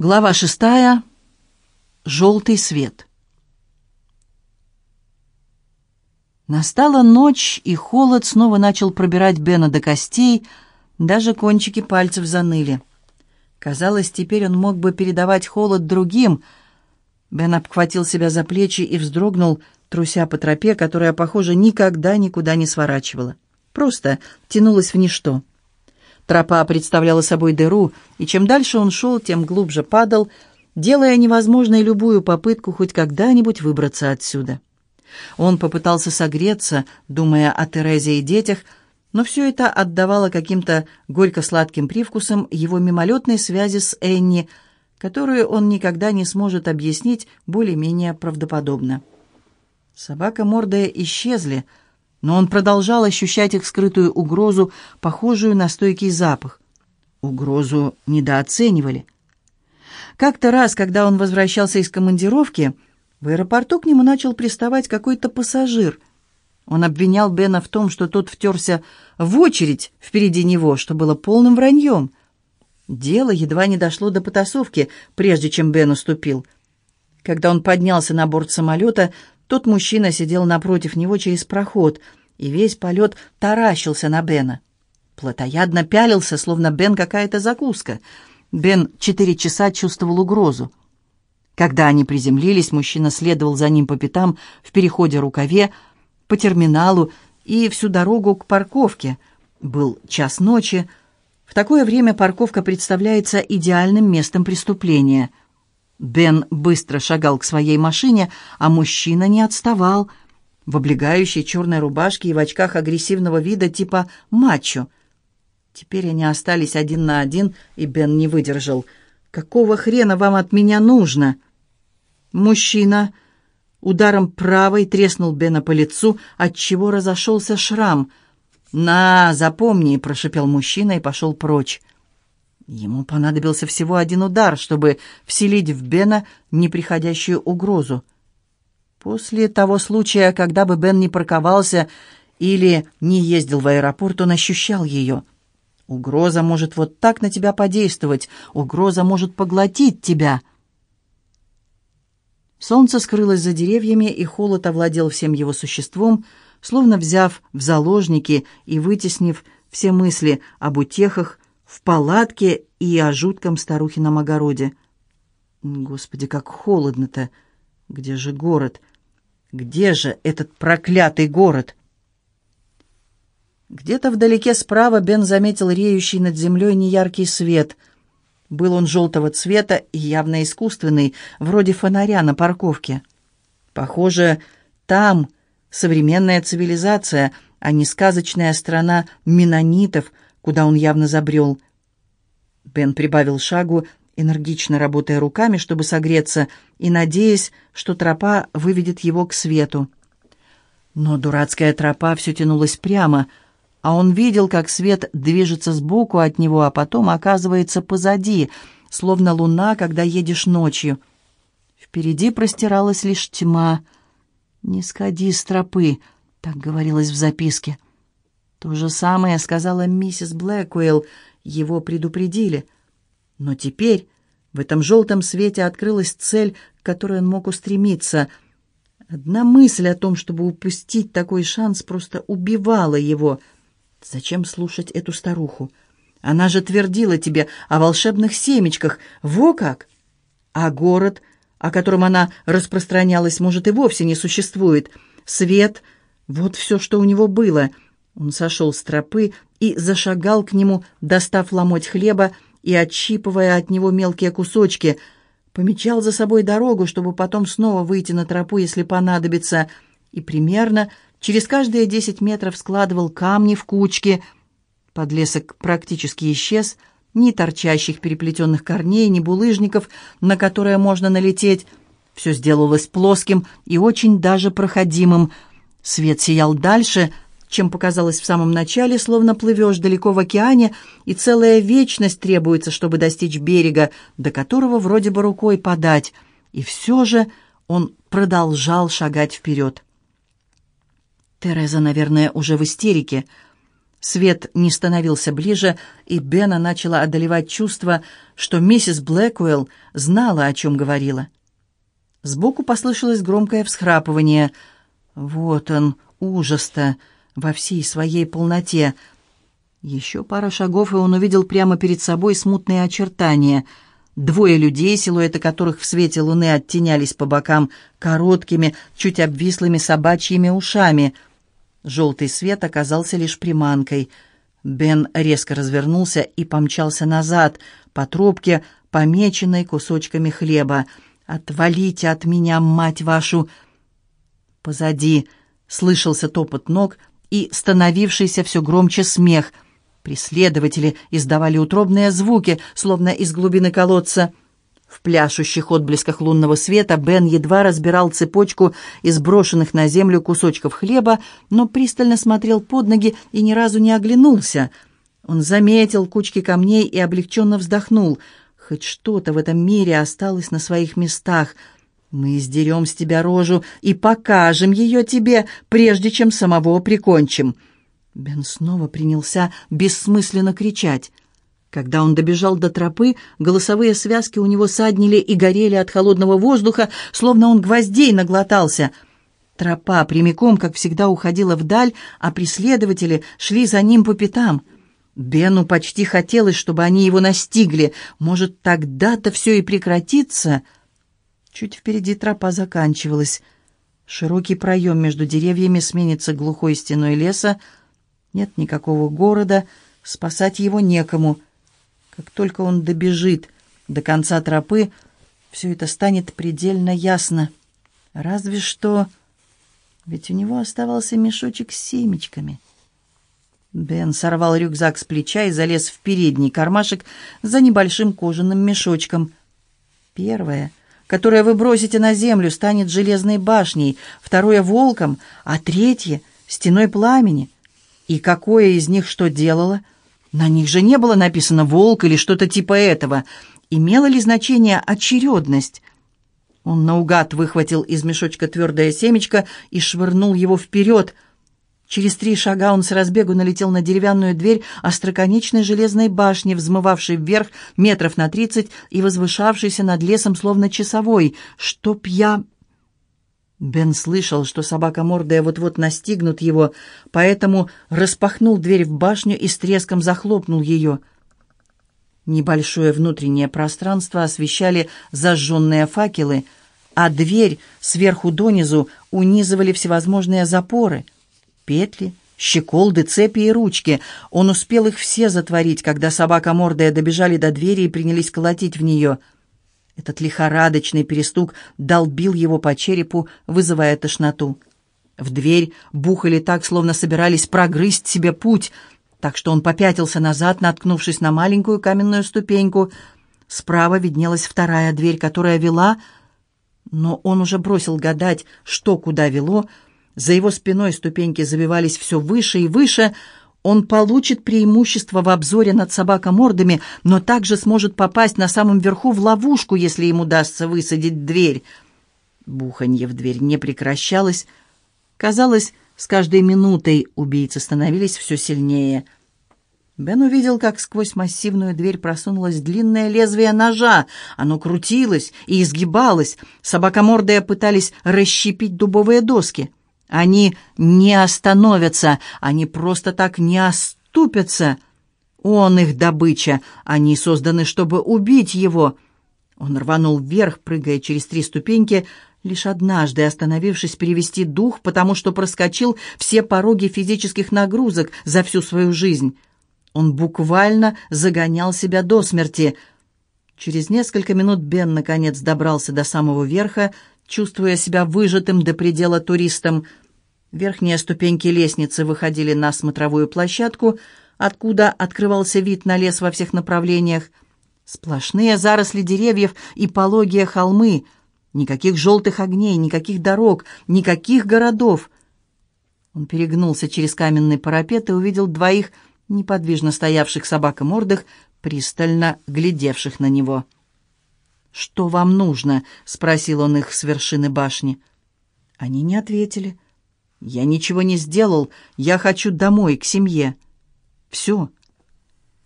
Глава шестая. Желтый свет. Настала ночь, и холод снова начал пробирать Бена до костей, даже кончики пальцев заныли. Казалось, теперь он мог бы передавать холод другим. Бен обхватил себя за плечи и вздрогнул, труся по тропе, которая, похоже, никогда никуда не сворачивала. Просто тянулась в ничто. Тропа представляла собой дыру, и чем дальше он шел, тем глубже падал, делая невозможной любую попытку хоть когда-нибудь выбраться отсюда. Он попытался согреться, думая о Терезе и детях, но все это отдавало каким-то горько-сладким привкусом его мимолетной связи с Энни, которую он никогда не сможет объяснить более-менее правдоподобно. Собака мордая исчезли — но он продолжал ощущать их скрытую угрозу, похожую на стойкий запах. Угрозу недооценивали. Как-то раз, когда он возвращался из командировки, в аэропорту к нему начал приставать какой-то пассажир. Он обвинял Бена в том, что тот втерся в очередь впереди него, что было полным враньем. Дело едва не дошло до потасовки, прежде чем Бен уступил. Когда он поднялся на борт самолета, тот мужчина сидел напротив него через проход, и весь полет таращился на Бена. Плотоядно пялился, словно Бен какая-то закуска. Бен четыре часа чувствовал угрозу. Когда они приземлились, мужчина следовал за ним по пятам в переходе рукаве, по терминалу и всю дорогу к парковке. Был час ночи. В такое время парковка представляется идеальным местом преступления — Бен быстро шагал к своей машине, а мужчина не отставал. В облегающей черной рубашке и в очках агрессивного вида типа мачо. Теперь они остались один на один, и Бен не выдержал. «Какого хрена вам от меня нужно?» Мужчина ударом правой треснул Бена по лицу, отчего разошелся шрам. «На, запомни!» — прошепел мужчина и пошел прочь. Ему понадобился всего один удар, чтобы вселить в Бена неприходящую угрозу. После того случая, когда бы Бен не парковался или не ездил в аэропорт, он ощущал ее. Угроза может вот так на тебя подействовать, угроза может поглотить тебя. Солнце скрылось за деревьями, и холод овладел всем его существом, словно взяв в заложники и вытеснив все мысли об утехах, в палатке и о жутком старухином огороде. Господи, как холодно-то! Где же город? Где же этот проклятый город? Где-то вдалеке справа Бен заметил реющий над землей неяркий свет. Был он желтого цвета и явно искусственный, вроде фонаря на парковке. Похоже, там современная цивилизация, а не сказочная страна менонитов — куда он явно забрел. Бен прибавил шагу, энергично работая руками, чтобы согреться, и надеясь, что тропа выведет его к свету. Но дурацкая тропа все тянулась прямо, а он видел, как свет движется сбоку от него, а потом оказывается позади, словно луна, когда едешь ночью. Впереди простиралась лишь тьма. «Не сходи с тропы», — так говорилось в записке. То же самое сказала миссис Блэквелл, его предупредили. Но теперь в этом желтом свете открылась цель, к которой он мог устремиться. Одна мысль о том, чтобы упустить такой шанс, просто убивала его. Зачем слушать эту старуху? Она же твердила тебе о волшебных семечках. Во как! А город, о котором она распространялась, может, и вовсе не существует. Свет — вот все, что у него было — он сошел с тропы и зашагал к нему, достав ломоть хлеба и отщипывая от него мелкие кусочки. Помечал за собой дорогу, чтобы потом снова выйти на тропу, если понадобится, и примерно через каждые десять метров складывал камни в кучки. Подлесок практически исчез, ни торчащих переплетенных корней, ни булыжников, на которые можно налететь. Все сделалось плоским и очень даже проходимым. Свет сиял дальше — чем показалось в самом начале, словно плывешь далеко в океане, и целая вечность требуется, чтобы достичь берега, до которого вроде бы рукой подать. И все же он продолжал шагать вперед. Тереза, наверное, уже в истерике. Свет не становился ближе, и Бена начала одолевать чувство, что миссис Блэквелл знала, о чем говорила. Сбоку послышалось громкое всхрапывание. Вот он, ужас-то, во всей своей полноте. Еще пара шагов, и он увидел прямо перед собой смутные очертания. Двое людей, силуэты которых в свете луны оттенялись по бокам короткими, чуть обвислыми собачьими ушами. Желтый свет оказался лишь приманкой. Бен резко развернулся и помчался назад, по тропке, помеченной кусочками хлеба. «Отвалите от меня, мать вашу!» Позади слышался топот ног и становившийся все громче смех — Преследователи издавали утробные звуки, словно из глубины колодца. В пляшущих отблесках лунного света Бен едва разбирал цепочку из брошенных на землю кусочков хлеба, но пристально смотрел под ноги и ни разу не оглянулся. Он заметил кучки камней и облегченно вздохнул. Хоть что-то в этом мире осталось на своих местах. Мы издерем с тебя рожу и покажем ее тебе, прежде чем самого прикончим. Бен снова принялся бессмысленно кричать. Когда он добежал до тропы, голосовые связки у него саднили и горели от холодного воздуха, словно он гвоздей наглотался. Тропа прямиком, как всегда, уходила вдаль, а преследователи шли за ним по пятам. Бену почти хотелось, чтобы они его настигли. Может, тогда-то все и прекратится? Чуть впереди тропа заканчивалась. Широкий проем между деревьями сменится глухой стеной леса, нет никакого города, спасать его некому. Как только он добежит до конца тропы, все это станет предельно ясно. Разве что... Ведь у него оставался мешочек с семечками. Бен сорвал рюкзак с плеча и залез в передний кармашек за небольшим кожаным мешочком. Первое, которое вы бросите на землю, станет железной башней, второе — волком, а третье — стеной пламени — и какое из них что делало? На них же не было написано «волк» или что-то типа этого. Имела ли значение очередность? Он наугад выхватил из мешочка твердое семечко и швырнул его вперед. Через три шага он с разбегу налетел на деревянную дверь остроконечной железной башни, взмывавшей вверх метров на тридцать и возвышавшейся над лесом словно часовой. «Чтоб я...» Бен слышал, что собака мордая вот-вот настигнут его, поэтому распахнул дверь в башню и с треском захлопнул ее. Небольшое внутреннее пространство освещали зажженные факелы, а дверь сверху донизу унизывали всевозможные запоры, петли, щеколды, цепи и ручки. Он успел их все затворить, когда собака мордая добежали до двери и принялись колотить в нее — этот лихорадочный перестук долбил его по черепу, вызывая тошноту. В дверь бухали так, словно собирались прогрызть себе путь, так что он попятился назад, наткнувшись на маленькую каменную ступеньку. Справа виднелась вторая дверь, которая вела... Но он уже бросил гадать, что куда вело. За его спиной ступеньки забивались все выше и выше — он получит преимущество в обзоре над собакомордами, но также сможет попасть на самом верху в ловушку, если ему удастся высадить дверь. Буханье в дверь не прекращалось. Казалось, с каждой минутой убийцы становились все сильнее. Бен увидел, как сквозь массивную дверь просунулось длинное лезвие ножа. Оно крутилось и изгибалось. Собакомордые пытались расщепить дубовые доски. Они не остановятся, они просто так не оступятся. Он их добыча, они созданы, чтобы убить его. Он рванул вверх, прыгая через три ступеньки, лишь однажды остановившись перевести дух, потому что проскочил все пороги физических нагрузок за всю свою жизнь. Он буквально загонял себя до смерти. Через несколько минут Бен наконец добрался до самого верха, чувствуя себя выжатым до предела туристом. Верхние ступеньки лестницы выходили на смотровую площадку, откуда открывался вид на лес во всех направлениях. Сплошные заросли деревьев и пологие холмы. Никаких желтых огней, никаких дорог, никаких городов. Он перегнулся через каменный парапет и увидел двоих неподвижно стоявших собакомордых, пристально глядевших на него. «Что вам нужно?» — спросил он их с вершины башни. Они не ответили. «Я ничего не сделал. Я хочу домой, к семье». Все.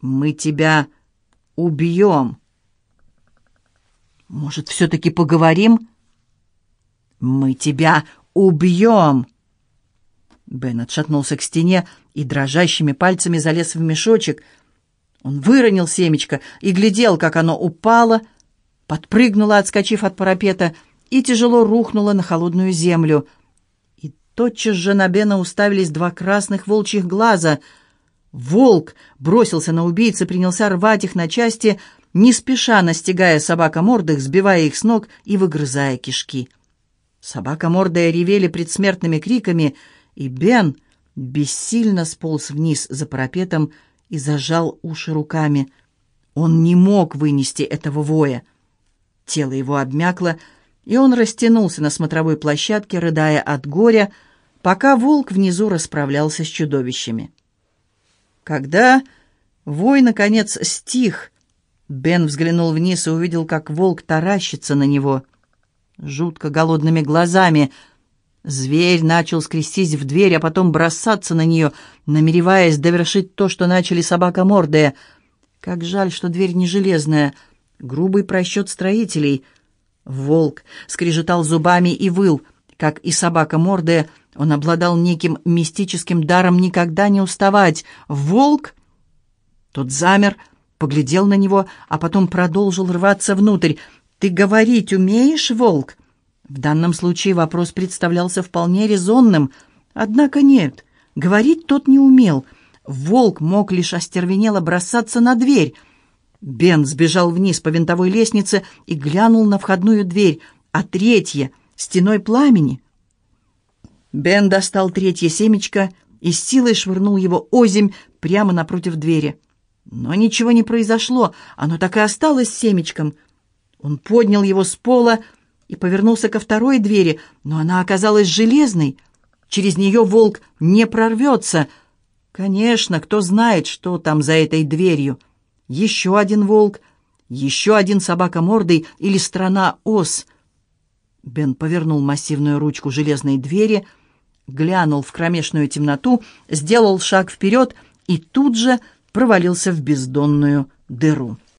Мы тебя убьем. Может, все-таки поговорим? Мы тебя убьем. Бен отшатнулся к стене и дрожащими пальцами залез в мешочек. Он выронил семечко и глядел, как оно упало, подпрыгнуло, отскочив от парапета, и тяжело рухнуло на холодную землю. И тотчас же на Бена уставились два красных волчьих глаза. Волк бросился на убийц и принялся рвать их на части, не спеша настигая собака-мордых, сбивая их с ног и выгрызая кишки. Собака-мордая ревели предсмертными криками — и Бен бессильно сполз вниз за парапетом и зажал уши руками. Он не мог вынести этого воя. Тело его обмякло, и он растянулся на смотровой площадке, рыдая от горя, пока волк внизу расправлялся с чудовищами. Когда вой, наконец, стих, Бен взглянул вниз и увидел, как волк таращится на него. Жутко голодными глазами — Зверь начал скрестись в дверь, а потом бросаться на нее, намереваясь довершить то, что начали собака мордая. Как жаль, что дверь не железная. Грубый просчет строителей. Волк скрежетал зубами и выл. Как и собака мордая, он обладал неким мистическим даром никогда не уставать. «Волк!» Тот замер, поглядел на него, а потом продолжил рваться внутрь. «Ты говорить умеешь, волк?» В данном случае вопрос представлялся вполне резонным, однако нет, говорить тот не умел. Волк мог лишь остервенело бросаться на дверь. Бен сбежал вниз по винтовой лестнице и глянул на входную дверь, а третья — стеной пламени. Бен достал третье семечко и с силой швырнул его озимь прямо напротив двери. Но ничего не произошло, оно так и осталось семечком. Он поднял его с пола, и повернулся ко второй двери, но она оказалась железной. Через нее волк не прорвется. Конечно, кто знает, что там за этой дверью. Еще один волк, еще один собака мордой или страна ос. Бен повернул массивную ручку железной двери, глянул в кромешную темноту, сделал шаг вперед и тут же провалился в бездонную дыру.